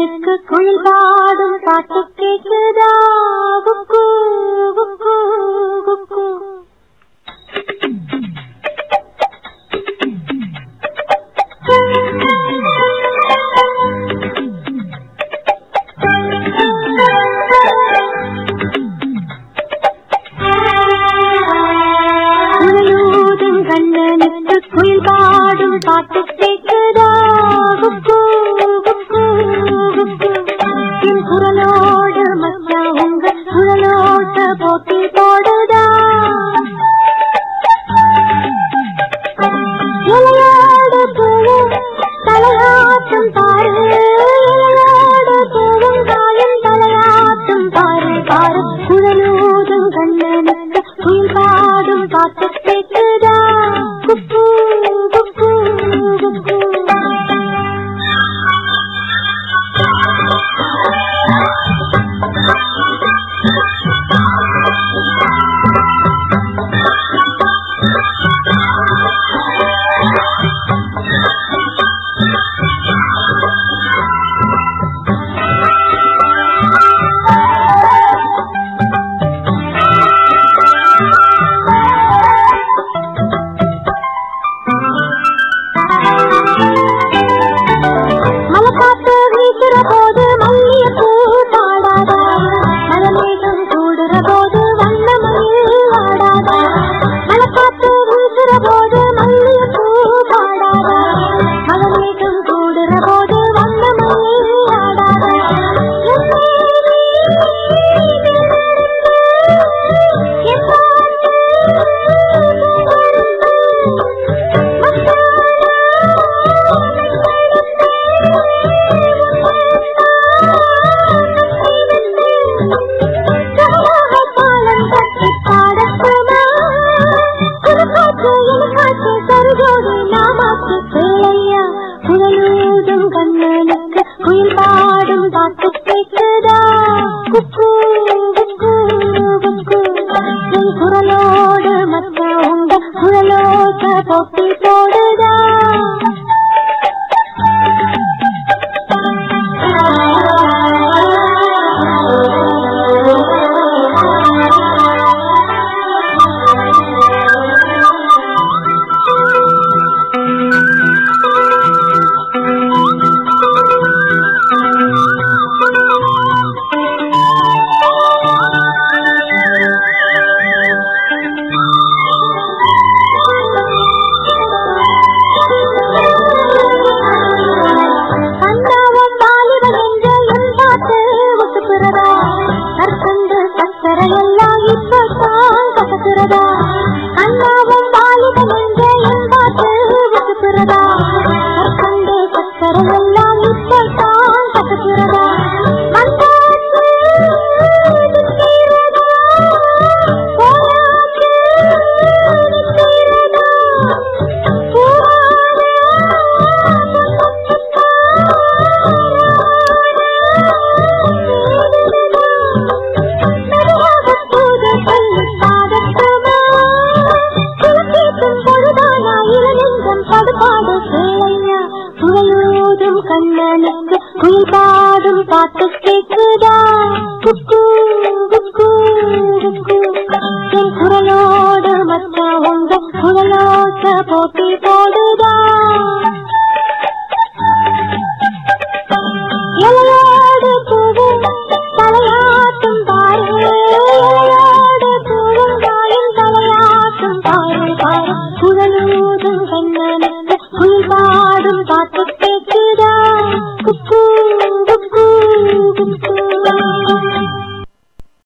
குழலூதும் கண்ணனுக்கு குயில் பாடும் பாட்டு கேட்குதா குக்கு குக்கு குக்கு. கண்ணனுக்கு குயில் பாடும் பாட்டு கேட்குதா போட்டி போடுதா? தலையாட்டும் பாரு காயும் தலையாட்டும் பாரு பாரு குழலூதும் கண்ணனுக்கு குயில் பாடும் பாட்டு கண்ணனுக்கு குயில் பாடும் பாட்டு கேட்குதா கண்ணனுக்கு குயில் பாடும் பாட்டு கேட்குதா குக்கு குக்கு என் குரலோடு மற்ற உங்க குரலோட்ட போட்டி போடுதா? இலையோடு பூவும்